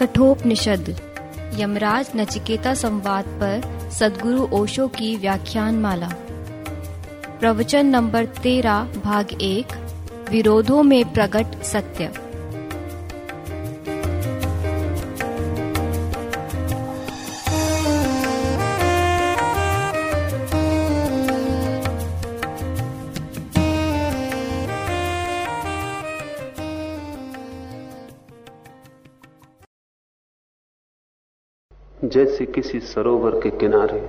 कठोपनिषद, यमराज नचिकेता संवाद पर सदगुरु ओशो की व्याख्यान माला प्रवचन नंबर तेरा भाग एक, विरोधों में प्रकट सत्य। जैसे किसी सरोवर के किनारे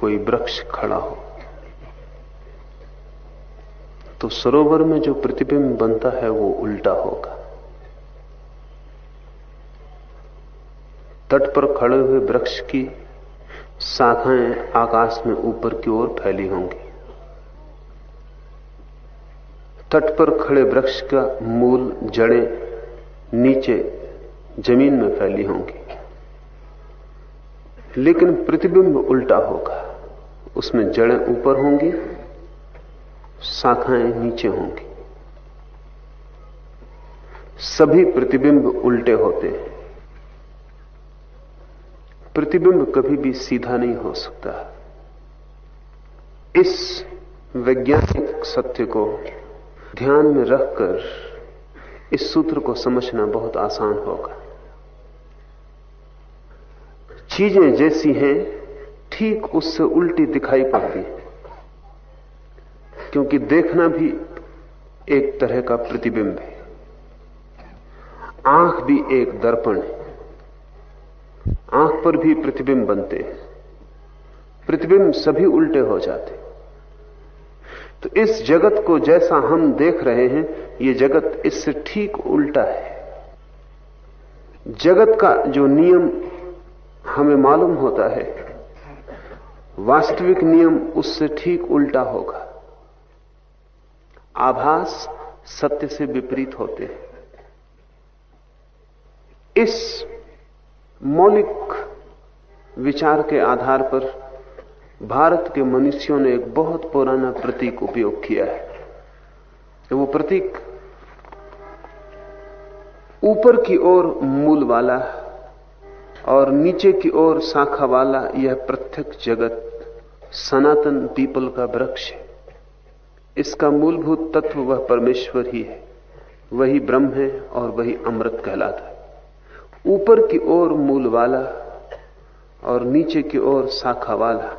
कोई वृक्ष खड़ा हो तो सरोवर में जो प्रतिबिंब बनता है वो उल्टा होगा। तट पर खड़े हुए वृक्ष की शाखाएँ आकाश में ऊपर की ओर फैली होंगी। तट पर खड़े वृक्ष का मूल जड़ें नीचे ज़मीन में फैली होंगी। लेकिन प्रतिबिंब उल्टा होगा। उसमें जड़ें ऊपर होंगी, शाखाएँ नीचे होंगी। सभी प्रतिबिंब उल्टे होते हैं। प्रतिबिंब कभी भी सीधा नहीं हो सकता। इस वैज्ञानिक सत्य को ध्यान में रखकर इस सूत्र को समझना बहुत आसान होगा। चीज़ें जैसी हैं, ठीक उससे उल्टी दिखाई पड़ती है। क्योंकि देखना भी एक तरह का प्रतिबिंब है। आँख भी एक दर्पण है। आँख पर भी प्रतिबिंब बनते हैं। प्रतिबिंब सभी उल्टे हो जाते तो इस जगत को जैसा हम देख रहे हैं, ये जगत इससे ठीक उल्टा है। जगत का जो नियम हमें मालूम होता है। वास्तविक नियम उससे ठीक उल्टा होगा। आभास सत्य से विपरीत होते हैं। इस मौलिक विचार के आधार पर भारत के मनुष्यों ने एक बहुत पुराना प्रतीक उपयोग किया है। वो प्रतीक ऊपर की ओर मूल वाला और नीचे की ओर शाखा वाला यह प्रत्यक्ष जगत, सनातन पीपल का वृक्ष है। इसका मूलभूत तत्व वह परमेश्वर ही है। वही ब्रह्म है और वही अमृत कहलाता है। ऊपर की ओर मूल वाला और नीचे की ओर शाखा वाला,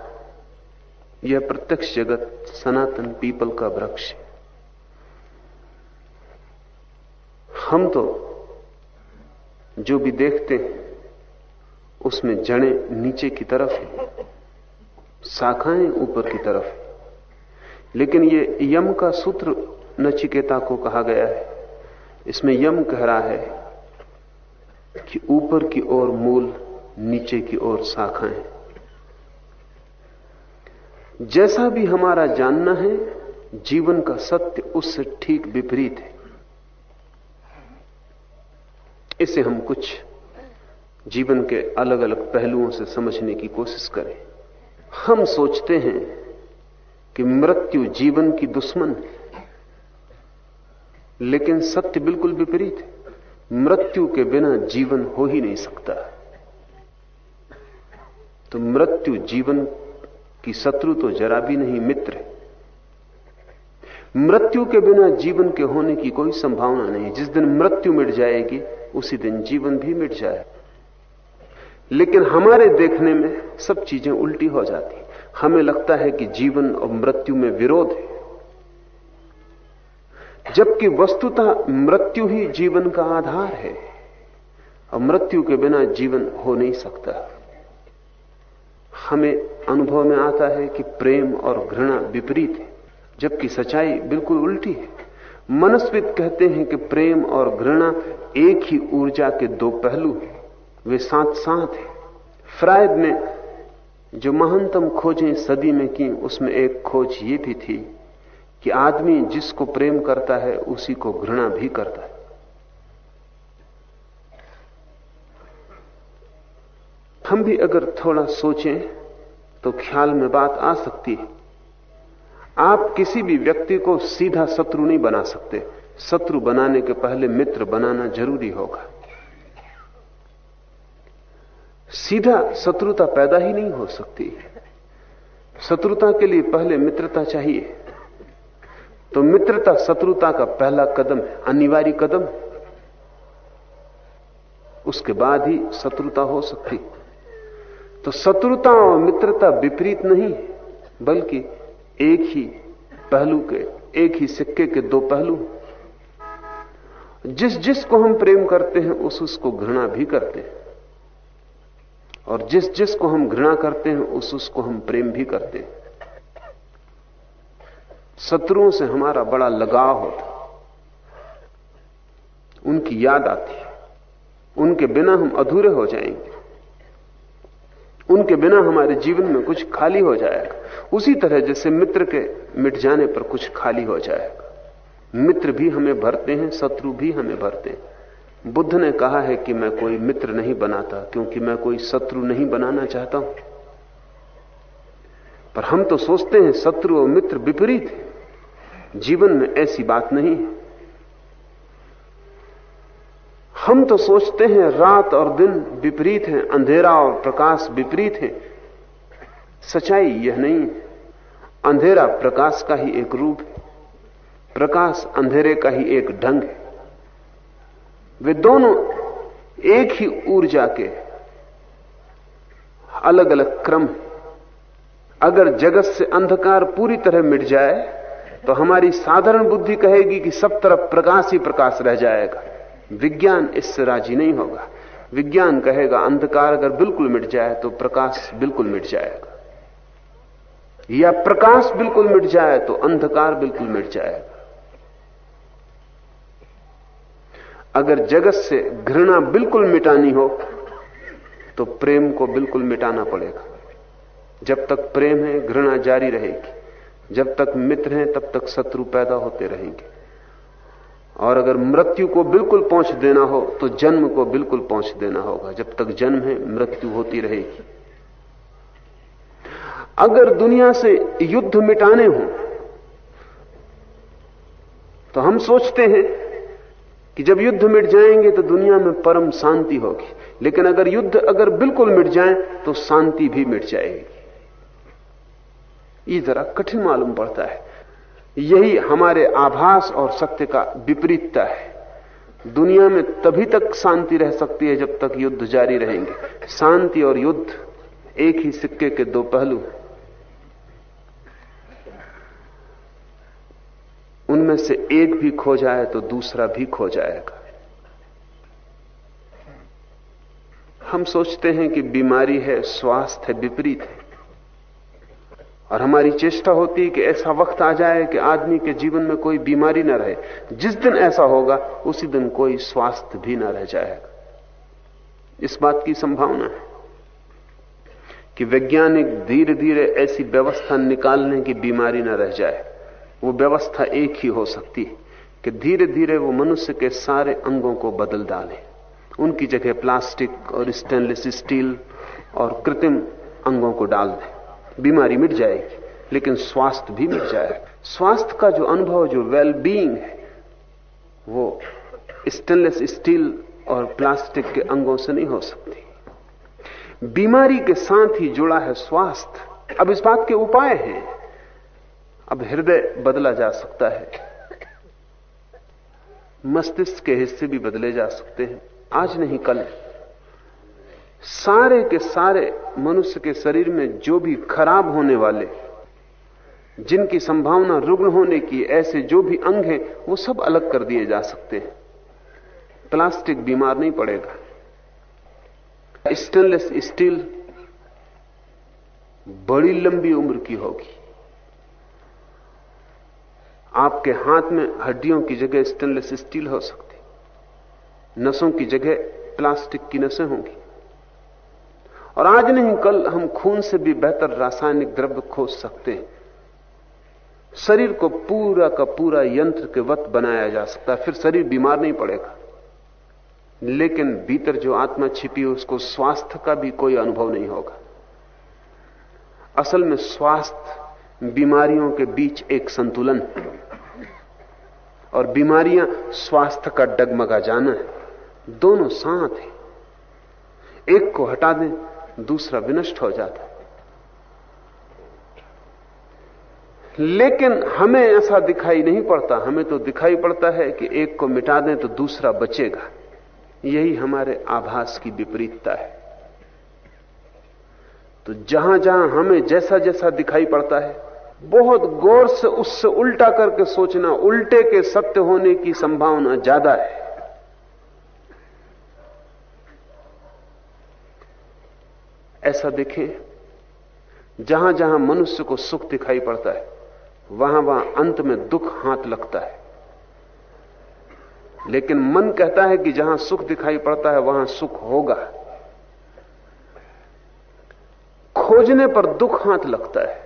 यह प्रत्यक्ष जगत, सनातन पीपल का वृक्ष है। हम तो जो भी देखते हैं उसमें जड़ें नीचे की तरफ़ है, शाखाएँ ऊपर की तरफ़ है। लेकिन ये यम का सूत्र नचिकेता को कहा गया है। इसमें यम कह रहा है कि ऊपर की ओर मूल, नीचे की ओर शाखाएँ जैसा भी हमारा जानना है, जीवन का सत्य उससे ठीक विपरीत है। इसे हम कुछ जीवन के अलग अलग पहलुओं से समझने की कोशिश करें। हम सोचते हैं कि मृत्यु जीवन की दुश्मन है। लेकिन सत्य बिल्कुल विपरीत है। मृत्यु के बिना जीवन हो ही नहीं सकता। तो मृत्यु जीवन की शत्रु तो जरा भी नहीं, मित्र है। मृत्यु के बिना जीवन के होने की कोई संभावना नहीं। जिस दिन मृत्यु मिट जाएगी, उसी दिन जीवन भी मिट जाएगा। लेकिन हमारे देखने में सब चीज़ें उल्टी हो जाती हमें लगता है कि जीवन और मृत्यु में विरोध है। जबकि वस्तुतः मृत्यु ही जीवन का आधार है, और मृत्यु के बिना जीवन हो नहीं सकता। हमें अनुभव में आता है कि प्रेम और घृणा विपरीत है, जबकि सच्चाई बिल्कुल उल्टी है। मनस्वित कहते हैं कि प्रेम और घृणा एक ही ऊर्जा के दो पहलू हैं। वे साथ साथ हैं। फ्रायड ने जो महानतम खोजें सदी में की, उसमें एक खोज ये भी थी कि आदमी जिसको प्रेम करता है, उसी को घृणा भी करता है। हम भी अगर थोड़ा सोचें तो ख्याल में बात आ सकती है। आप किसी भी व्यक्ति को सीधा शत्रु नहीं बना सकते। शत्रु बनाने के पहले मित्र बनाना ज़रूरी होगा। सीधा शत्रुता पैदा ही नहीं हो सकती शत्रुता के लिए पहले मित्रता चाहिए। तो मित्रता शत्रुता का पहला कदम अनिवार्य कदम उसके बाद ही शत्रुता हो सकती। तो शत्रुता और मित्रता विपरीत नहीं बल्कि एक ही पहलू के, एक ही सिक्के के दो पहलू जिस जिस को हम प्रेम करते हैं, उस उसको घृणा भी करते हैं। और जिस जिस को हम घृणा करते हैं, उस उसको हम प्रेम भी करते हैं। शत्रुओं से हमारा बड़ा लगाव होता उनकी याद आती है। उनके बिना हम अधूरे हो जाएँगे। उनके बिना हमारे जीवन में कुछ खाली हो जाएगा। उसी तरह जैसे मित्र के मिट जाने पर कुछ खाली हो जाएगा। मित्र भी हमें भरते हैं, शत्रु भी हमें भरते हैं। बुद्ध ने कहा है कि मैं कोई मित्र नहीं बनाता, क्योंकि मैं कोई शत्रु नहीं बनाना चाहता हूँ। पर हम तो सोचते हैं शत्रु और मित्र विपरीत है। जीवन में ऐसी बात नहीं है। हम तो सोचते हैं रात और दिन विपरीत है, अंधेरा और प्रकाश विपरीत है। सच्चाई यह नहीं है। अंधेरा प्रकाश का ही एक रूप है। प्रकाश अंधेरे का ही एक ढंग है। वे दोनों एक ही ऊर्जा के अलग अलग क्रम अगर जगत से अंधकार पूरी तरह मिट जाए तो हमारी साधारण बुद्धि कहेगी कि सब तरफ़ प्रकाश ही प्रकाश रह जाएगा। विज्ञान इससे राज़ी नहीं होगा। विज्ञान कहेगा, अंधकार अगर बिल्कुल मिट जाए तो प्रकाश बिल्कुल मिट जाएगा। या प्रकाश बिल्कुल मिट जाए तो अंधकार बिल्कुल मिट जाएगा। अगर जगत से घृणा बिल्कुल मिटानी हो तो प्रेम को बिल्कुल मिटाना पड़ेगा। जब तक प्रेम है, घृणा जारी रहेगी। जब तक मित्र हैं, तब तक शत्रु पैदा होते रहेंगे। और अगर मृत्यु को बिल्कुल पहुँच देना हो तो जन्म को बिल्कुल पहुँच देना होगा। जब तक जन्म है, मृत्यु होती रहेगी। अगर दुनिया से युद्ध मिटाने हो तो हम सोचते हैं कि जब युद्ध मिट जाएँगे तो दुनिया में परम शांति होगी। लेकिन अगर युद्ध अगर बिल्कुल मिट जाए तो शांति भी मिट जाएगी। ये जरा कठिन मालूम पड़ता है। यही हमारे आभास और सत्य का विपरीतता है। दुनिया में तभी तक शांति रह सकती है जब तक युद्ध जारी रहेंगे। शांति और युद्ध एक ही सिक्के के दो पहलू उनमें से एक भी खो जाए तो दूसरा भी खो जाएगा। हम सोचते हैं कि बीमारी है, स्वास्थ्य है, विपरीत है। और हमारी चेष्टा होती है कि ऐसा वक्त आ जाए कि आदमी के जीवन में कोई बीमारी ना रहे। जिस दिन ऐसा होगा, उसी दिन कोई स्वास्थ्य भी ना रह जाएगा। इस बात की संभावना है कि वैज्ञानिक धीरे धीरे ऐसी व्यवस्था निकालने की बीमारी ना रह जाए। वो व्यवस्था एक ही हो सकती है कि धीरे धीरे वो मनुष्य के सारे अंगों को बदल डाले। उनकी जगह प्लास्टिक और स्टेनलेस स्टील और कृत्रिम अंगों को डाल दें। बीमारी मिट जाएगी, लेकिन स्वास्थ्य भी मिट जाएगा। स्वास्थ्य का जो अनुभव, जो वेल बीइंग है, वो स्टेनलेस स्टील और प्लास्टिक के अंगों से नहीं हो सकती। बीमारी के साथ ही जुड़ा है स्वास्थ्य। अब इस बात के उपाय हैं। अब हृदय बदला जा सकता है। मस्तिष्क के हिस्से भी बदले जा सकते हैं। आज नहीं, कल सारे के सारे मनुष्य के शरीर में जो भी खराब होने वाले, जिनकी संभावना रुग्ण होने की, ऐसे जो भी अंग हैं, वो सब अलग कर दिए जा सकते हैं। प्लास्टिक बीमार नहीं पड़ेगा। स्टेनलेस स्टील बड़ी लंबी उम्र की होगी। आपके हाथ में हड्डियों की जगह स्टेनलेस स्टील हो सकती। नसों की जगह प्लास्टिक की नसें होंगी। और आज नहीं, कल हम खून से भी बेहतर रासायनिक द्रव्य खोज सकते हैं। शरीर को पूरा का पूरा यंत्र के वत बनाया जा सकता है, फिर शरीर बीमार नहीं पड़ेगा। लेकिन भीतर जो आत्मा छिपी है, उसको स्वास्थ्य का भी कोई अनुभव नहीं होगा। असल में स्वास्थ्य बीमारियों के बीच एक संतुलन और बीमारियाँ स्वास्थ्य का डगमगा जाना है। दोनों साथ हैं। एक को हटा दें, दूसरा विनष्ट हो जाता है। लेकिन हमें ऐसा दिखाई नहीं पड़ता, हमें तो दिखाई पड़ता है कि एक को मिटा दें तो दूसरा बचेगा। यही हमारे आभास की विपरीतता है। तो जहाँ जहाँ हमें जैसा जैसा दिखाई पड़ता है बहुत गौर से उससे उल्टा करके सोचना, उल्टे के सत्य होने की संभावना ज़्यादा है। ऐसा देखें जहाँ जहाँ मनुष्य को सुख दिखाई पड़ता है वहाँ वहाँ अंत में दुख हाथ लगता है। लेकिन मन कहता है कि जहाँ सुख दिखाई पड़ता है, वहाँ सुख होगा। खोजने पर दुख हाथ लगता है।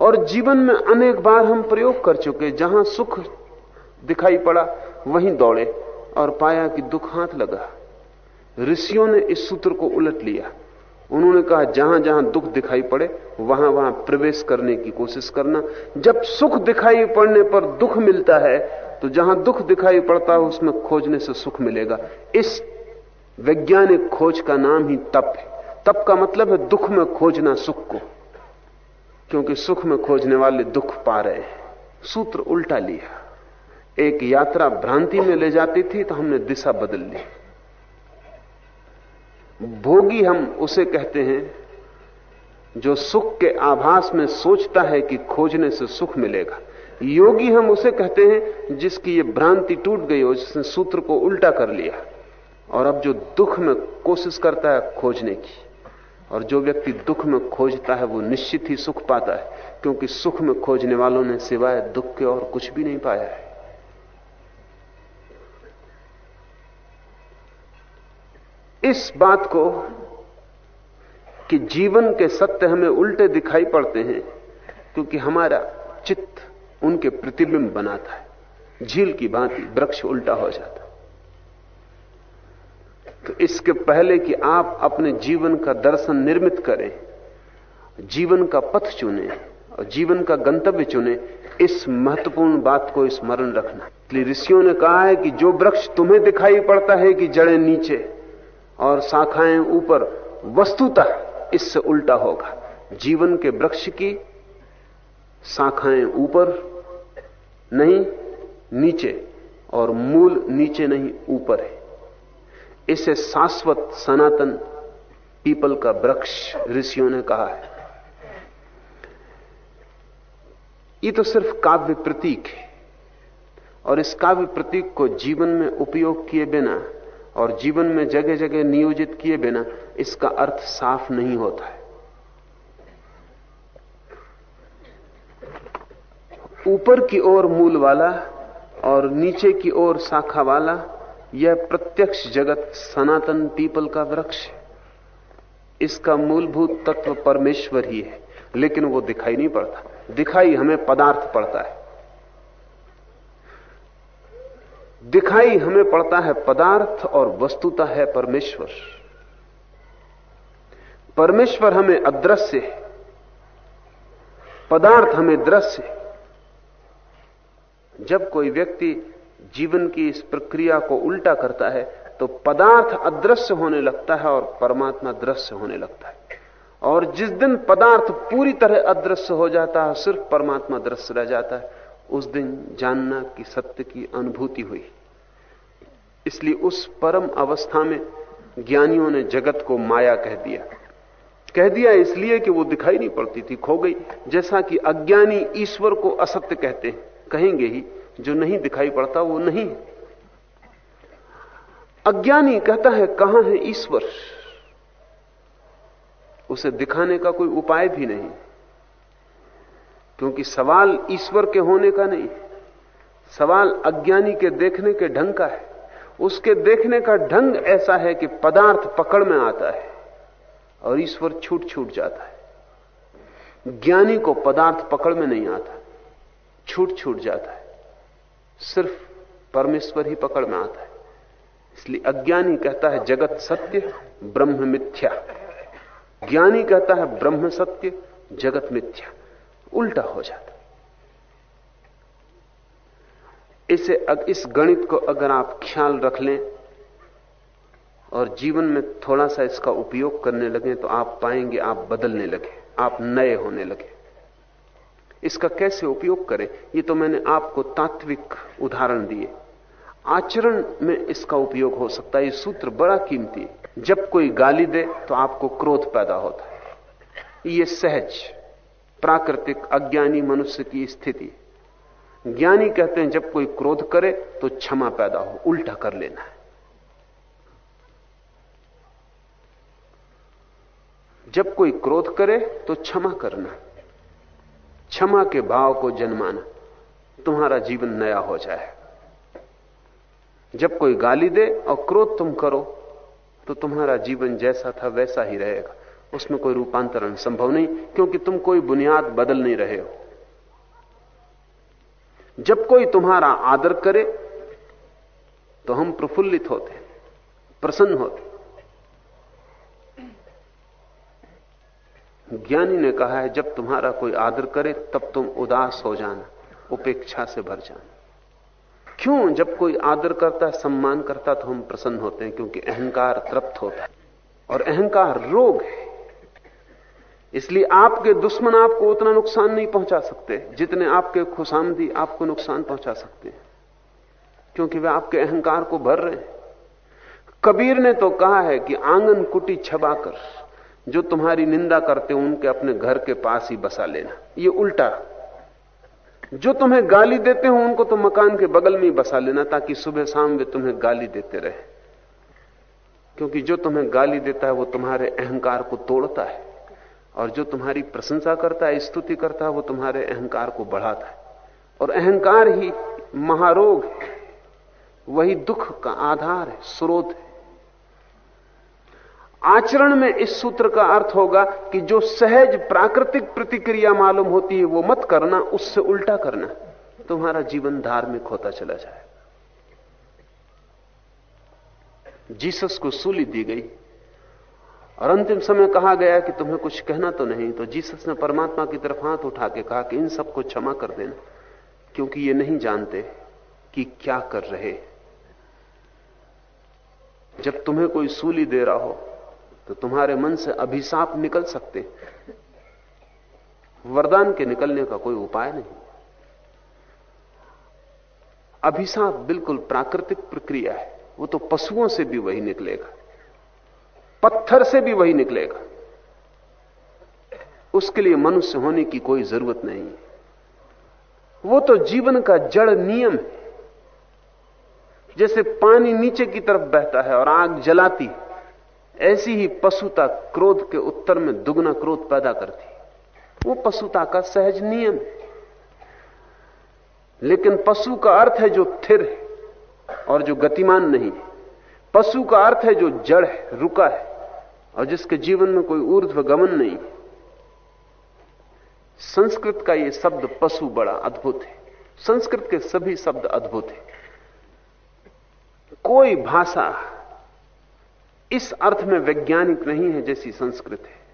और जीवन में अनेक बार हम प्रयोग कर चुके जहाँ सुख दिखाई पड़ा, वहीं दौड़े और पाया कि दुख हाथ लगा। ऋषियों ने इस सूत्र को उलट लिया। उन्होंने कहा, जहाँ जहाँ दुख दिखाई पड़े, वहाँ वहाँ प्रवेश करने की कोशिश करना। जब सुख दिखाई पड़ने पर दुख मिलता है तो जहाँ दुख दिखाई पड़ता है, उसमें खोजने से सुख मिलेगा। इस वैज्ञानिक खोज का नाम ही तप है। तप का मतलब है दुख में खोजना सुख को। क्योंकि सुख में खोजने वाले दुख पा रहे हैं। सूत्र उल्टा लिया। एक यात्रा भ्रांति में ले जाती थी तो हमने दिशा बदल ली। भोगी हम उसे कहते हैं, जो सुख के आभास में सोचता है कि खोजने से सुख मिलेगा। योगी हम उसे कहते हैं, जिसकी ये भ्रांति टूट गई हो जिसने सूत्र को उल्टा कर लिया। और अब जो दुख में कोशिश करता है खोजने की। और जो व्यक्ति दुख में खोजता है, वो निश्चित ही सुख पाता है, क्योंकि सुख में खोजने वालों ने सिवाय दुख के और कुछ भी नहीं पाया है। इस बात को कि जीवन के सत्य हमें उल्टे दिखाई पड़ते हैं, क्योंकि हमारा चित्त उनके प्रतिबिंब बनाता है। झील की भांति वृक्ष उल्टा हो जाता तो इसके पहले कि आप अपने जीवन का दर्शन निर्मित करें, जीवन का पथ चुने और जीवन का गंतव्य चुने, इस महत्वपूर्ण बात को स्मरण रखना। इसलिए ऋषियों ने कहा है कि जो वृक्ष तुम्हें दिखाई पड़ता है कि जड़ें नीचे और शाखाएँ ऊपर, वस्तुतः इससे उल्टा होगा। जीवन के वृक्ष की शाखाएँ ऊपर नहीं, नीचे और मूल नीचे नहीं, ऊपर है। इसे शाश्वत सनातन पीपल का वृक्ष ऋषियों ने कहा है। ये तो सिर्फ़ काव्य प्रतीक है और इस काव्य प्रतीक को जीवन में उपयोग किए बिना और जीवन में जगह जगह नियोजित किए बिना इसका अर्थ साफ़ नहीं होता है। ऊपर की ओर मूल वाला और नीचे की ओर शाखा वाला यह प्रत्यक्ष जगत सनातन पीपल का वृक्ष है। इसका मूलभूत तत्व परमेश्वर ही है, लेकिन वो दिखाई नहीं पड़ता। दिखाई हमें पदार्थ पड़ता है। दिखाई हमें पड़ता है पदार्थ और वस्तुता है परमेश्वर। परमेश्वर हमें अदृश्य है। पदार्थ हमें दृश्य जब कोई व्यक्ति जीवन की इस प्रक्रिया को उल्टा करता है तो पदार्थ अदृश्य होने लगता है और परमात्मा दृश्य होने लगता है। और जिस दिन पदार्थ पूरी तरह अदृश्य हो जाता है, सिर्फ़ परमात्मा दृश्य रह जाता है। उस दिन जानना कि सत्य की अनुभूति हुई। इसलिए उस परम अवस्था में ज्ञानियों ने जगत को माया कह दिया। कह दिया इसलिए कि वो दिखाई नहीं पड़ती थी, खो गई। जैसा कि अज्ञानी ईश्वर को असत्य कहते हैं, कहेंगे ही जो नहीं दिखाई पड़ता, वो नहीं अज्ञानी कहता है, कहाँ है ईश्वर? उसे दिखाने का कोई उपाय भी नहीं, क्योंकि सवाल ईश्वर के होने का नहीं सवाल अज्ञानी के देखने के ढंग का है। उसके देखने का ढंग ऐसा है कि पदार्थ पकड़ में आता है और ईश्वर छूट छूट जाता है। ज्ञानी को पदार्थ पकड़ में नहीं आता, छूट छूट जाता है। सिर्फ़ परमेश्वर ही पकड़ में आता है। इसलिए अज्ञानी कहता है, जगत सत्य, ब्रह्म मिथ्या। ज्ञानी कहता है, ब्रह्म सत्य, जगत मिथ्या। उल्टा हो जाता इसे इस गणित को अगर आप ख्याल रख लें और जीवन में थोड़ा सा इसका उपयोग करने लगे तो आप पाएँगे आप बदलने लगे, आप नए होने लगे। इसका कैसे उपयोग करें? ये तो मैंने आपको तात्विक उदाहरण दिए। आचरण में इसका उपयोग हो सकता है। ये सूत्र बड़ा कीमती है। जब कोई गाली दे तो आपको क्रोध पैदा होता है। ये सहज, प्राकृतिक, अज्ञानी मनुष्य की स्थिति ज्ञानी कहते हैं, जब कोई क्रोध करे तो क्षमा पैदा हो, उल्टा कर लेना है। जब कोई क्रोध करे तो क्षमा करना क्षमा के भाव को जन्माना, तुम्हारा जीवन नया हो जाए। जब कोई गाली दे और क्रोध तुम करो तो तुम्हारा जीवन जैसा था वैसा ही रहेगा। उसमें कोई रूपांतरण संभव नहीं, क्योंकि तुम कोई बुनियाद बदल नहीं रहे हो। जब कोई तुम्हारा आदर करे तो हम प्रफुल्लित होते प्रसन्न होते ज्ञानी ने कहा है, जब तुम्हारा कोई आदर करे, तब तुम उदास हो जाना, उपेक्षा से भर जाना। क्यों? जब कोई आदर करता सम्मान करता तो हम प्रसन्न होते हैं, क्योंकि अहंकार तृप्त होता है। और अहंकार रोग है। इसलिए आपके दुश्मन आपको उतना नुकसान नहीं पहुँचा सकते, जितने आपके खुशामदी आपको नुकसान पहुँचा सकते हैं। क्योंकि वे आपके अहंकार को भर रहे हैं। कबीर ने तो कहा है कि आँगन कुटी छबाकर जो तुम्हारी निंदा करते हो, उनके अपने घर के पास ही बसा लेना। ये उल्टा। जो तुम्हें गाली देते हो, उनको तो मकान के बगल में ही बसा लेना, ताकि सुबह शाम वे तुम्हें गाली देते रहे। क्योंकि जो तुम्हें गाली देता है, वो तुम्हारे अहंकार को तोड़ता है। और जो तुम्हारी प्रशंसा करता है, स्तुति करता है, वो तुम्हारे अहंकार को बढ़ाता है। और अहंकार ही महारोग वही दुख का आधार है, स्रोत है। आचरण में इस सूत्र का अर्थ होगा कि जो सहज प्राकृतिक प्रतिक्रिया मालूम होती है, वो मत करना, उससे उल्टा करना। तुम्हारा जीवन धार्मिक होता चला जाए। जीसस को सूली दी गई। और अंतिम समय कहा गया कि तुम्हें कुछ कहना तो नहीं तो जीसस ने परमात्मा की तरफ़ हाथ उठा के कहा कि इन सबको क्षमा कर देना, क्योंकि ये नहीं जानते कि क्या कर रहे। जब तुम्हें कोई सूली दे रहा हो तो तुम्हारे मन से अभिशाप निकल सकते वरदान के निकलने का कोई उपाय नहीं। अभिशाप बिल्कुल प्राकृतिक प्रक्रिया है। वो तो पशुओं से भी वही निकलेगा। पत्थर से भी वही निकलेगा। उसके लिए मनुष्य होने की कोई ज़रूरत नहीं है। वो तो जीवन का जड़ नियम है। जैसे पानी नीचे की तरफ़ बहता है और आग जलाती है। ऐसी ही पशुता क्रोध के उत्तर में दुगना क्रोध पैदा करती। वो पशुता का सहज नियम है। लेकिन पशु का अर्थ है जो थिर है और जो गतिमान नहीं है। पशु का अर्थ है जो जड़ है, रुका है और जिसके जीवन में कोई ऊर्ध्व गमन नहीं है। संस्कृत का यह शब्द पशु बड़ा अद्भुत है। संस्कृत के सभी शब्द अद्भुत है। कोई भाषा इस अर्थ में वैज्ञानिक नहीं है जैसी संस्कृत है।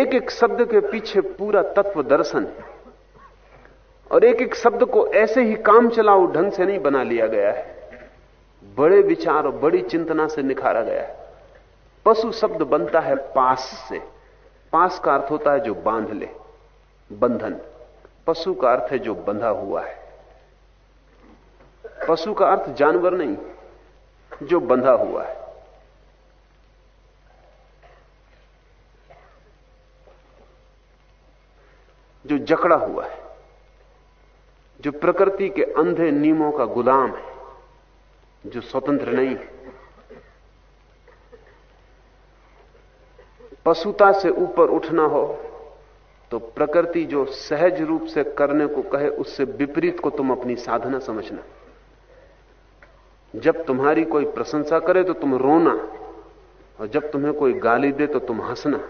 एक एक शब्द के पीछे पूरा तत्व दर्शन है। और एक एक शब्द को ऐसे ही काम चलाओ ढंग से नहीं बना लिया गया है। बड़े विचार और बड़ी चिंतना से निखारा गया है। पशु शब्द बनता है पास से। पास का अर्थ होता है जो बाँध ले। बंधन। पशु का अर्थ है जो बंधा हुआ है। पशु का अर्थ जानवर नहीं। जो बंधा हुआ है। जो जकड़ा हुआ है। जो प्रकृति के अंधे नियमों का गुलाम है। जो स्वतंत्र नहीं है। पशुता से ऊपर उठना हो तो प्रकृति जो सहज रूप से करने को कहे, उससे विपरीत को तुम अपनी साधना समझना। जब तुम्हारी कोई प्रशंसा करे तो तुम रोना, और जब तुम्हें कोई गाली दे तो तुम हंसना।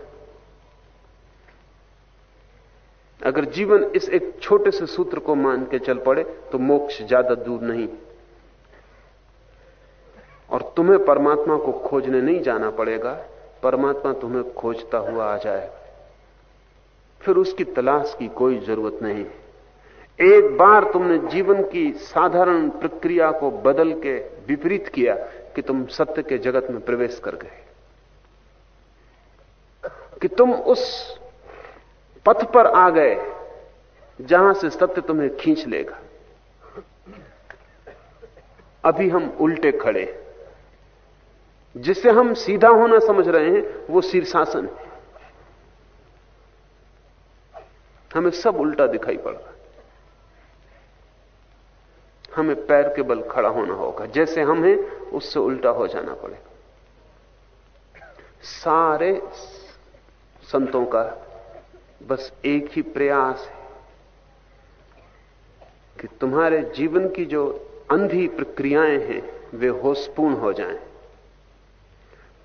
अगर जीवन इस एक छोटे से सूत्र को मान के चल पड़े तो मोक्ष ज़्यादा दूर नहीं। और तुम्हें परमात्मा को खोजने नहीं जाना पड़ेगा, परमात्मा तुम्हें खोजता हुआ आ जाए फिर उसकी तलाश की कोई ज़रूरत नहीं। एक बार तुमने जीवन की साधारण प्रक्रिया को बदल के विपरीत किया कि तुम सत्य के जगत में प्रवेश कर गए। कि तुम उस पथ पर आ गए जहाँ से सत्य तुम्हें खींच लेगा। अभी हम उल्टे खड़े जिसे हम सीधा होना समझ रहे हैं, वो शीर्षासन है। हमें सब उल्टा दिखाई पड़ रहा हमें पैर के बल खड़ा होना होगा। जैसे हम हैं, उससे उल्टा हो जाना पड़ेगा। सारे संतों का बस एक ही प्रयास है कि तुम्हारे जीवन की जो अंधी प्रक्रियाएँ हैं, वे होशपूर्ण हो जाएँ।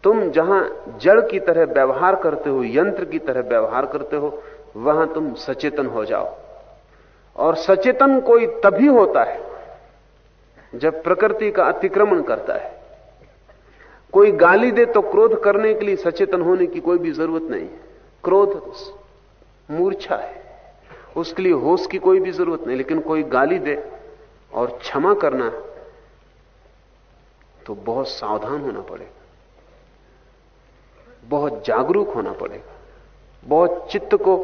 तुम जहाँ जड़ की तरह व्यवहार करते हो, यंत्र की तरह व्यवहार करते हो, वहाँ तुम सचेतन हो जाओ। और सचेतन कोई तभी होता है जब प्रकृति का अतिक्रमण करता है। कोई गाली दे तो क्रोध करने के लिए सचेतन होने की कोई भी ज़रूरत नहीं क्रोध मूर्छा है। उसके लिए होश की कोई भी ज़रूरत नहीं, लेकिन कोई गाली दे और क्षमा करना तो बहुत सावधान होना पड़ेगा। बहुत जागरूक होना पड़ेगा। बहुत चित्त को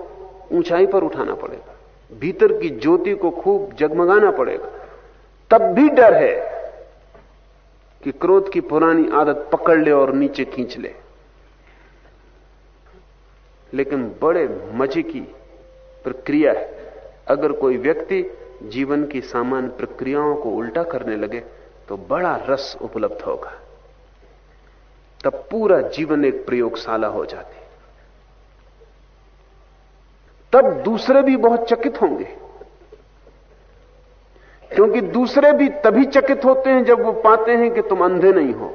ऊंचाई पर उठाना पड़ेगा। भीतर की ज्योति को खूब जगमगाना पड़ेगा। तब भी डर है कि क्रोध की पुरानी आदत पकड़ ले और नीचे खींच ले। लेकिन बड़े मज़े की प्रक्रिया है। अगर कोई व्यक्ति जीवन की सामान्य प्रक्रियाओं को उल्टा करने लगे तो बड़ा रस उपलब्ध होगा। तब पूरा जीवन एक प्रयोगशाला हो जाती। तब दूसरे भी बहुत चकित होंगे। क्योंकि दूसरे भी तभी चकित होते हैं जब वो पाते हैं कि तुम अंधे नहीं हो।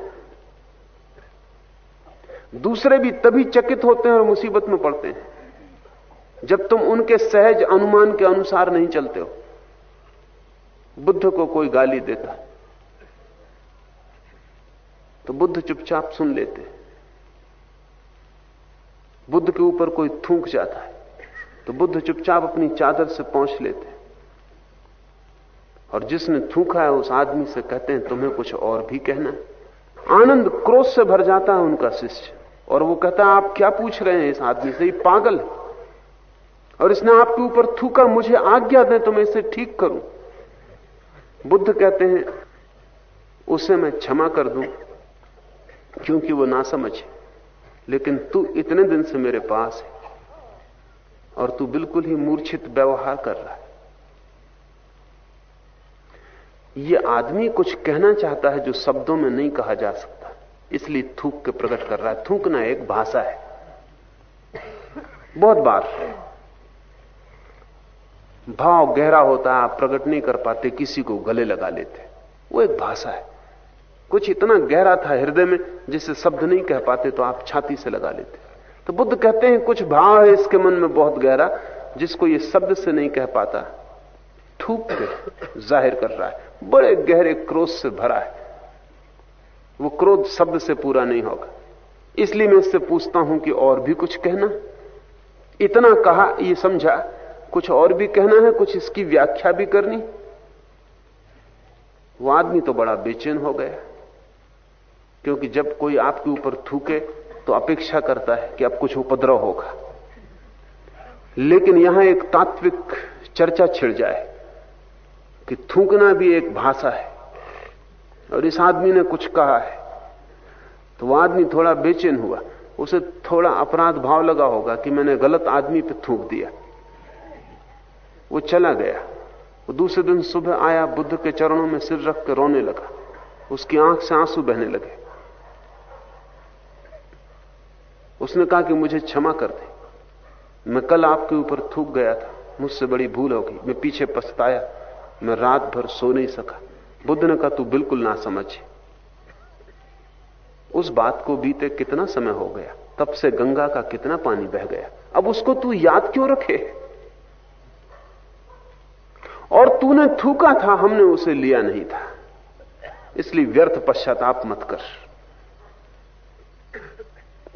दूसरे भी तभी चकित होते हैं और मुसीबत में पड़ते हैं, जब तुम उनके सहज अनुमान के अनुसार नहीं चलते हो। बुद्ध को कोई गाली देता तो बुद्ध चुपचाप सुन लेते। बुद्ध के ऊपर कोई थूक जाता है तो बुद्ध चुपचाप अपनी चादर से पहुँच लेते। और जिसने थूका है उस आदमी से कहते हैं, तुम्हें कुछ और भी कहना आनंद क्रोध से भर जाता है उनका शिष्य। और वो कहता है, आप क्या पूछ रहे हैं? इस आदमी से ये पागल है। और इसने आपके ऊपर थूका, मुझे आज्ञा दें तो मैं इसे ठीक करूँ। बुद्ध कहते हैं, उसे मैं क्षमा कर दूँ, क्योंकि वो ना समझे लेकिन तू इतने दिन से मेरे पास है और तू बिल्कुल ही मूर्छित व्यवहार कर रहा है। ये आदमी कुछ कहना चाहता है जो शब्दों में नहीं कहा जा सकता। इसलिए थूक के प्रकट कर रहा है। थूकना एक भाषा है। बहुत बार। भाव गहरा होता है, आप प्रकट नहीं कर पाते, किसी को गले लगा लेते। वो एक भाषा है। कुछ इतना गहरा था हृदय में, जिसे शब्द नहीं कह पाते तो आप छाती से लगा लेते। तो बुद्ध कहते हैं, कुछ भाव है इसके मन में बहुत गहरा, जिसको ये शब्द से नहीं कह पाता। थूक के ज़ाहिर कर रहा है। बड़े गहरे क्रोध से भरा है। वो क्रोध शब्द से पूरा नहीं होगा। इसलिए मैं इससे पूछता हूँ कि और भी कुछ कहना? इतना कहा, ये समझा। कुछ और भी कहना है? कुछ इसकी व्याख्या भी करनी? वो आदमी तो बड़ा बेचैन हो गया। क्योंकि जब कोई आपके ऊपर थूके तो अपेक्षा करता है कि अब कुछ उपद्रव होगा। लेकिन यहाँ एक तात्विक चर्चा छिड़ जाए। कि थूकना भी एक भाषा है। और इस आदमी ने कुछ कहा है। तो वह आदमी थोड़ा बेचैन हुआ। उसे थोड़ा अपराध भाव लगा होगा कि मैंने गलत आदमी पे थूक दिया। वो चला गया। वो दूसरे दिन सुबह आया, बुद्ध के चरणों में सिर रख के रोने लगा। उसकी आँख से आँसू बहने लगे। उसने कहा कि मुझे क्षमा कर दे। मैं कल आपके ऊपर थूक गया था। मुझसे बड़ी भूल होगी। मैं पीछे पछताया। मैं रात भर सो नहीं सका। बुद्ध ने कहा, तू बिल्कुल ना समझ। उस बात को बीते कितना समय हो गया? तब से गंगा का कितना पानी बह गया? अब उसको तू याद क्यों रखे? और तूने थूका था, हमने उसे लिया नहीं था। इसलिए व्यर्थ पश्चाताप मत कर।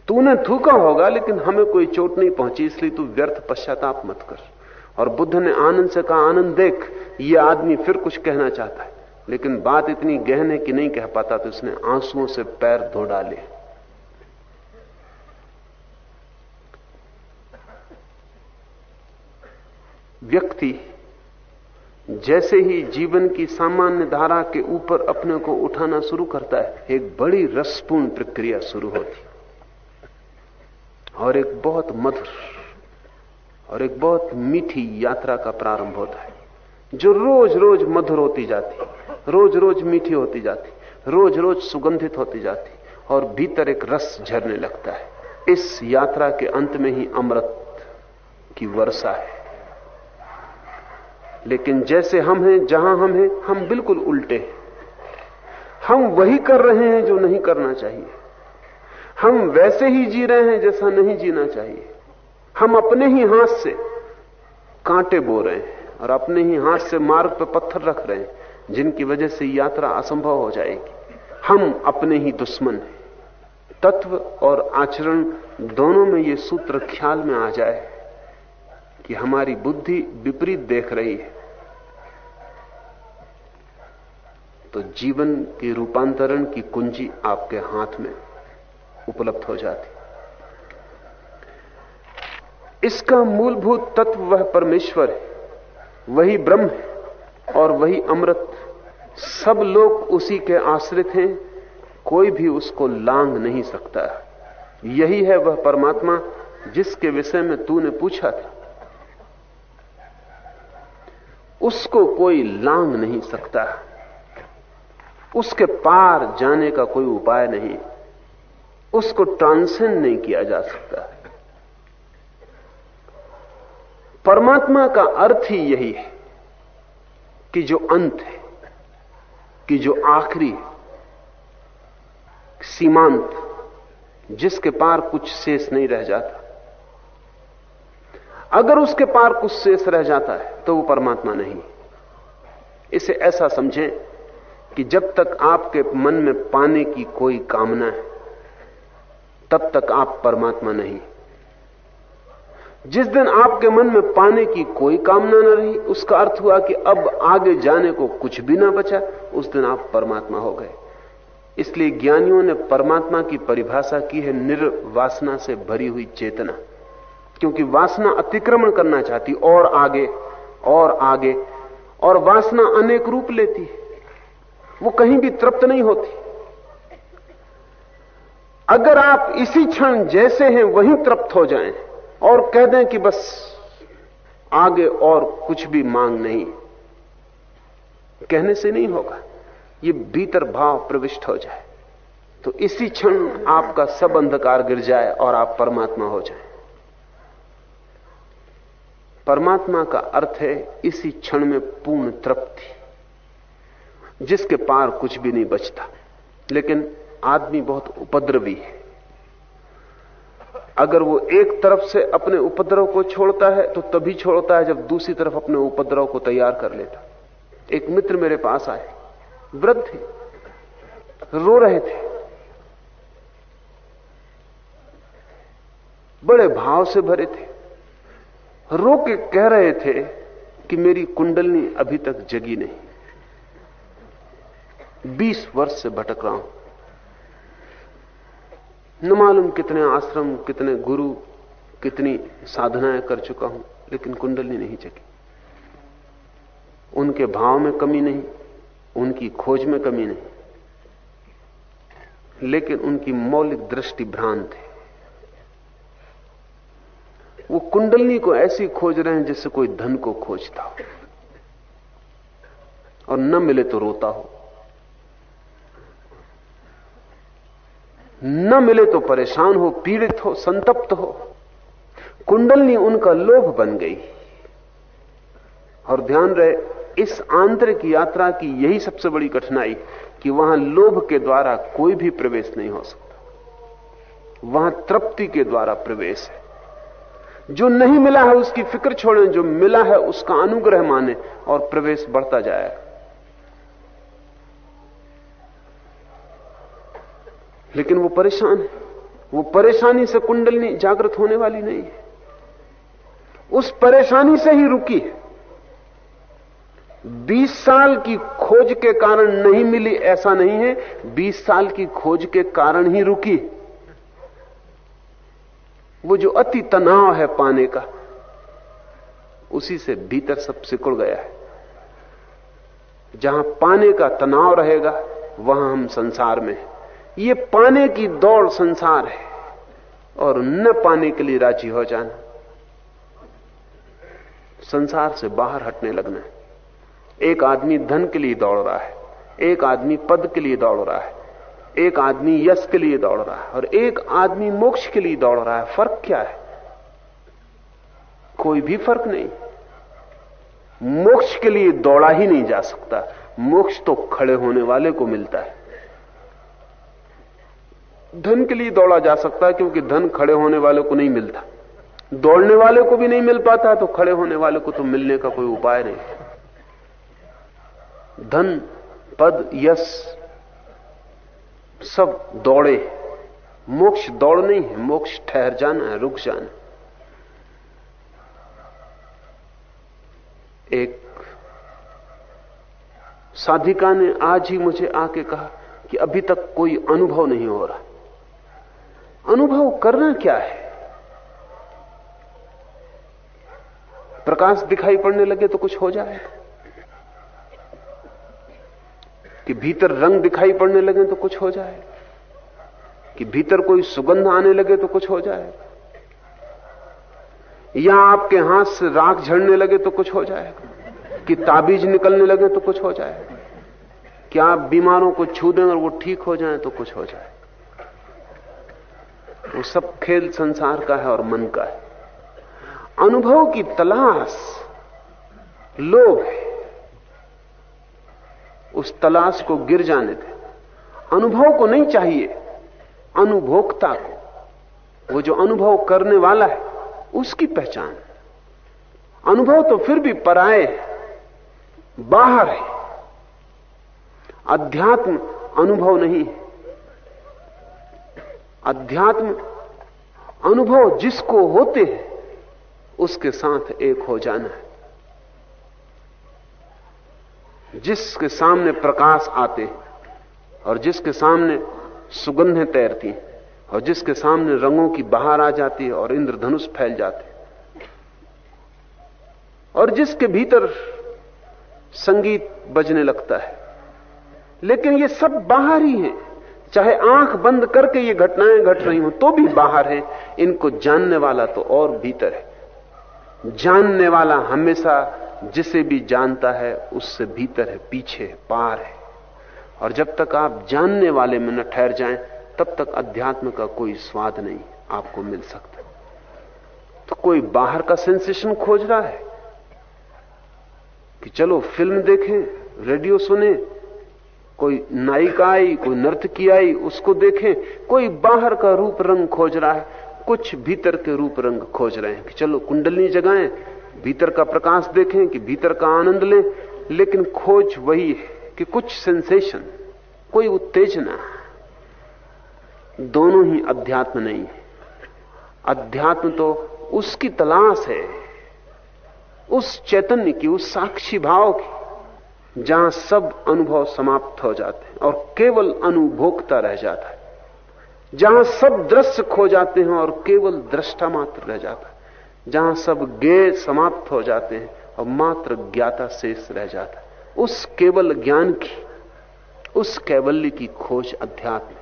तूने थूका होगा, लेकिन हमें कोई चोट नहीं पहुँची, इसलिए तू व्यर्थ पश्चाताप मत कर। और बुद्ध ने आनंद से कहा, आनंद देख, ये आदमी फिर कुछ कहना चाहता है। लेकिन बात इतनी गहन है कि नहीं कह पाता तो उसने आंसुओं से पैर धो डाले। व्यक्ति जैसे ही जीवन की सामान्य धारा के ऊपर अपने को उठाना शुरू करता है, एक बड़ी रसपूर्ण प्रक्रिया शुरू होती और एक बहुत मधुर और एक बहुत मीठी यात्रा का प्रारंभ होता है, जो रोज रोज मधुर होती जाती रोज रोज मीठी होती जाती रोज रोज सुगंधित होती जाती, और भीतर एक रस झरने लगता है। इस यात्रा के अंत में ही अमृत की वर्षा है। लेकिन जैसे हम हैं, जहाँ हम हैं, हम बिल्कुल उल्टे हैं। हम वही कर रहे हैं जो नहीं करना चाहिए। हम वैसे ही जी रहे हैं जैसा नहीं जीना चाहिए। हम अपने ही हाथ से कांटे बो रहे हैं और अपने ही हाथ से मार्ग पर पत्थर रख रहे हैं, जिनकी वजह से यात्रा असंभव हो जाएगी। हम अपने ही दुश्मन हैं। तत्व और आचरण दोनों में ये सूत्र ख्याल में आ जाए कि हमारी बुद्धि विपरीत देख रही है। तो जीवन के रूपांतरण की कुंजी आपके हाथ में उपलब्ध हो जाती। इसका मूलभूत तत्व वह परमेश्वर है, वही ब्रह्म है और वही अमृत। सब लोग उसी के आश्रित हैं, कोई भी उसको लांग नहीं सकता। यही है वह परमात्मा जिसके विषय में तूने पूछा था। उसको कोई लांग नहीं सकता। उसके पार जाने का कोई उपाय नहीं। उसको ट्रांसेंड नहीं किया जा सकता। परमात्मा का अर्थ ही यही है कि जो अंत है, कि जो आखिरी सीमांत, जिसके पार कुछ शेष नहीं रह जाता। अगर उसके पार कुछ शेष रह जाता है तो वो परमात्मा नहीं इसे ऐसा समझें कि जब तक आपके मन में पाने की कोई कामना है, तब तक आप परमात्मा नहीं। जिस दिन आपके मन में पाने की कोई कामना न रही, उसका अर्थ हुआ कि अब आगे जाने को कुछ भी ना बचा, उस दिन आप परमात्मा हो गए। इसलिए ज्ञानियों ने परमात्मा की परिभाषा की है, निर्वासना से भरी हुई चेतना। क्योंकि वासना अतिक्रमण करना चाहती, और आगे और आगे, और वासना अनेक रूप लेती है। वो कहीं भी तृप्त नहीं होती। अगर आप इसी क्षण जैसे हैं, वहीं तृप्त हो जाएँ। और कह दें कि बस आगे और कुछ भी मांग नहीं। कहने से नहीं होगा, ये भीतर भाव प्रविष्ट हो जाए। तो इसी क्षण आपका सब अंधकार गिर जाए और आप परमात्मा हो जाए। परमात्मा का अर्थ है इसी क्षण में पूर्ण तृप्ति, जिसके पार कुछ भी नहीं बचता। लेकिन आदमी बहुत उपद्रवी है। अगर वो एक तरफ़ से अपने उपद्रव को छोड़ता है तो तभी छोड़ता है जब दूसरी तरफ़ अपने उपद्रव को तैयार कर लेता। एक मित्र मेरे पास आए, वृद्ध थे, रो रहे थे। बड़े भाव से भरे थे। रो के कह रहे थे कि मेरी कुंडलनी अभी तक जगी नहीं। बीस वर्ष से भटक रहा हूँ। न मालूम कितने आश्रम, कितने गुरु, कितनी साधनाएँ कर चुका हूँ, लेकिन कुंडली नहीं जगी उनके भाव में कमी नहीं, उनकी खोज में कमी नहीं, लेकिन उनकी मौलिक दृष्टि भ्रांत है। वो कुंडलनी को ऐसी खोज रहे हैं जैसे कोई धन को खोजता हो, और न मिले तो रोता हो। न मिले तो परेशान हो, पीड़ित हो, संतप्त हो। कुंडलनी उनका लोभ बन गई। और ध्यान रहे, इस आंतरिक यात्रा की यही सबसे बड़ी कठिनाई कि वहाँ लोभ के द्वारा कोई भी प्रवेश नहीं हो सकता। वहाँ तृप्ति के द्वारा प्रवेश है। जो नहीं मिला है उसकी फ़िक्र छोड़ें, जो मिला है उसका अनुग्रह माने और प्रवेश बढ़ता जाएगा। लेकिन वो परेशान है। वो परेशानी से कुंडलनी जागृत होने वाली नहीं है। उस परेशानी से ही रुकी है। 20 साल की खोज के कारण नहीं मिली ऐसा नहीं है। 20 साल की खोज के कारण ही रुकी वो जो अति तनाव है पाने का, उसी से भीतर सब सिकुड़ गया है। जहाँ पाने का तनाव रहेगा, वहाँ हम संसार में ये पाने की दौड़ संसार है और न पाने के लिए राज़ी हो जाना। संसार से बाहर हटने लगना है। एक आदमी धन के लिए दौड़ रहा है, एक आदमी पद के लिए दौड़ रहा है, एक आदमी यश के लिए दौड़ रहा है और एक आदमी मोक्ष के लिए दौड़ रहा है। फ़र्क क्या है? कोई भी फ़र्क नहीं। मोक्ष के लिए दौड़ा ही नहीं जा सकता। मोक्ष तो खड़े होने वाले को मिलता है। धन के लिए दौड़ा जा सकता है, क्योंकि धन खड़े होने वाले को नहीं मिलता। दौड़ने वाले को भी नहीं मिल पाता तो खड़े होने वाले को तो मिलने का कोई उपाय नहीं धन, पद, यश, सब दौड़े मोक्ष दौड़ नहीं है मोक्ष, ठहर जाना है, रुक जाना एक साधिका ने आज ही मुझे आके कहा कि अभी तक कोई अनुभव नहीं हो रहा। अनुभव करना क्या है? प्रकाश दिखाई पड़ने लगे तो कुछ हो जाए। कि भीतर रंग दिखाई पड़ने लगे तो कुछ हो जाए। कि भीतर कोई सुगंध आने लगे तो कुछ हो जाए। या आपके हाथ से राख झड़ने लगे तो कुछ हो जाएगा कि ताबीज निकलने लगे तो कुछ हो जाएगा कि आप बीमारों को छू दें और वो ठीक हो जाए तो कुछ हो जाए। वो सब खेल संसार का है और मन का है। अनुभव की तलाश लोभ है। उस तलाश को गिर जाने दे। अनुभव को नहीं चाहिए, अनुभोक्ता को। वो जो अनुभव करने वाला है, उसकी पहचान। अनुभव तो फिर भी पराए बाहर है। अध्यात्म अनुभव नहीं है। अध्यात्म अनुभव जिसको होते हैं, उसके साथ एक हो जाना है। जिसके सामने प्रकाश आते और जिसके सामने सुगंधें तैरती और जिसके सामने रंगों की बाहर आ जाती है, और इंद्रधनुष फैल जाते और जिसके भीतर संगीत बजने लगता है, लेकिन ये सब बाहर ही है। चाहे आँख बंद करके ये घटनाएँ घट रही हो तो भी बाहर है। इनको जानने वाला तो और भीतर है। जानने वाला हमेशा जिसे भी जानता है, उससे भीतर है, पीछे है, पार है। और जब तक आप जानने वाले में न ठहर जाएँ, तब तक अध्यात्म का कोई स्वाद नहीं आपको मिल सकता। तो कोई बाहर का सेंसेशन खोज रहा है कि चलो फ़िल्म देखें, रेडियो सुने कोई नायिका आई, कोई नर्तकी आई, उसको देखें, कोई बाहर का रूप रंग खोज रहा है, कुछ भीतर के रूप रंग खोज रहे हैं कि चलो कुंडली जगाएँ, भीतर का प्रकाश देखें कि भीतर का आनंद लें, लेकिन खोज वही है कि कुछ सेंसेशन कोई उत्तेजना। दोनों ही अध्यात्म नहीं है। अध्यात्म तो उसकी तलाश है, उस चैतन्य की, उस साक्षी भाव की। जहाँ सब अनुभव समाप्त हो जाते हैं और केवल अनुभोक्ता रह जाता है। जहाँ सब दृश्य खो जाते हैं और केवल दृष्टा मात्र रह जाता है। जहाँ सब गे समाप्त हो जाते हैं और मात्र ज्ञाता शेष रह जाता है। उस केवल ज्ञान की, उस कैवल्य की खोज अध्यात्म।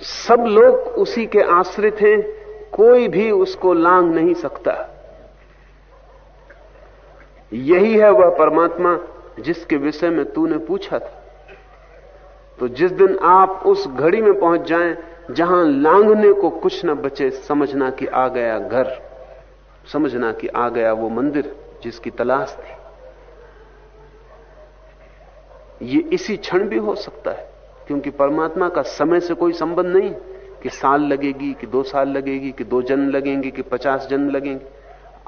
सब लोग उसी के आश्रित हैं, कोई भी उसको लांग नहीं सकता। यही है वह परमात्मा जिसके विषय में तूने पूछा था। तो जिस दिन आप उस घड़ी में पहुँच जाएँ, जहाँ लांघने को कुछ न बचे, समझना कि आ गया घर, समझना कि आ गया वो मंदिर जिसकी तलाश थी। ये इसी क्षण भी हो सकता है, क्योंकि परमात्मा का समय से कोई संबंध नहीं, कि साल लगेगी, कि दो साल लगेगी, कि दो जन्म लगेंगे, कि पचास जन्म लगेंगे।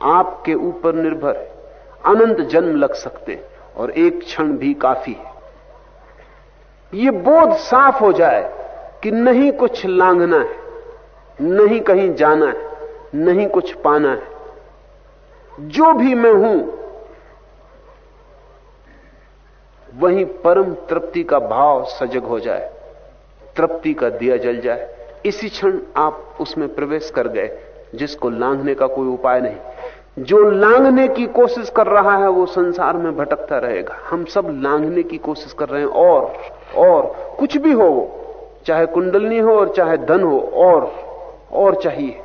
आपके ऊपर निर्भर है। अनंत जन्म लग सकते और एक क्षण भी काफ़ी है। ये बोध साफ़ हो जाए कि नहीं कुछ लांघना है, नहीं कहीं जाना है, नहीं कुछ पाना है। जो भी मैं हूँ, वहीं परम तृप्ति का भाव सजग हो जाए, तृप्ति का दिया जल जाए। इसी क्षण आप उसमें प्रवेश कर गए, जिसको लांघने का कोई उपाय नहीं। जो लांघने की कोशिश कर रहा है वो संसार में भटकता रहेगा। हम सब लांघने की कोशिश कर रहे हैं और और कुछ भी हो, चाहे कुंडलनी हो और चाहे धन हो, और और चाहिए।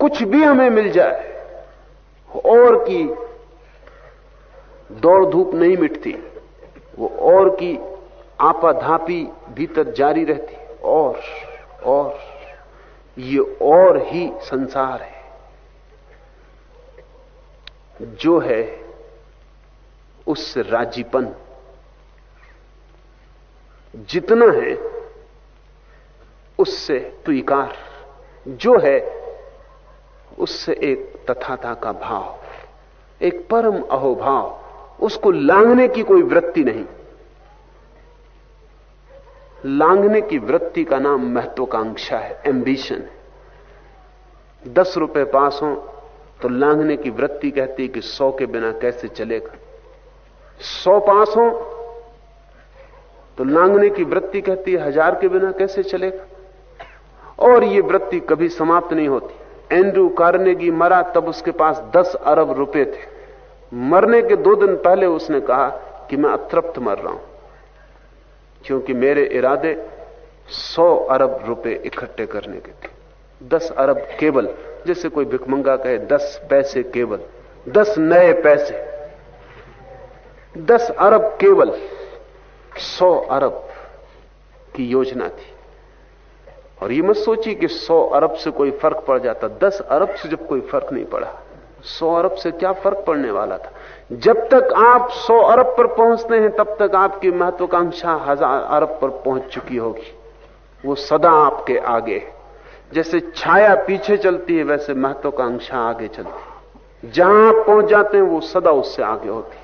कुछ भी हमें मिल जाए, और की दौड़ धूप नहीं मिटती, वो और की आपाधापी भीतर जारी रहती, और और ये और ही संसार है। जो है उससे राजीपन। जितना है उससे स्वीकार। जो है उससे एक तथाता का भाव, एक परम अहोभाव उसको लांगने की कोई वृत्ति नहीं। लांगने की वृत्ति का नाम महत्वाकांक्षा है एम्बिशन है। दस रुपए पास हो तो लांगने की वृत्ति कहती है कि सौ के बिना कैसे चलेगा? सौ पास हो तो लांगने की वृत्ति कहती है हज़ार के बिना कैसे चलेगा? और ये वृत्ति कभी समाप्त नहीं होती। एंड्रू कार्नेगी मरा, तब उसके पास दस अरब रुपए थे। मरने के दो दिन पहले उसने कहा कि मैं अतृप्त मर रहा हूँ। क्योंकि मेरे इरादे सौ अरब रुपए इकट्ठे करने के थे। दस अरब केवल जैसे कोई भिकमंगा कहे, दस पैसे केवल दस नए पैसे, दस अरब केवल सौ अरब की योजना थी। और ये मत सोचिए कि सौ अरब से कोई फ़र्क पड़ जाता, दस अरब से जब कोई फ़र्क नहीं पड़ा। सौ अरब से क्या फ़र्क पड़ने वाला था? जब तक आप सौ अरब पर पहुँचते हैं, तब तक आपकी महत्वाकांक्षा हज़ार अरब पर पहुँच चुकी होगी। वो सदा आपके आगे जैसे छाया पीछे चलती है, वैसे महत्वाकांक्षा आगे चलती है। जहाँ आप पहुँच जाते हैं, वो सदा उससे आगे होती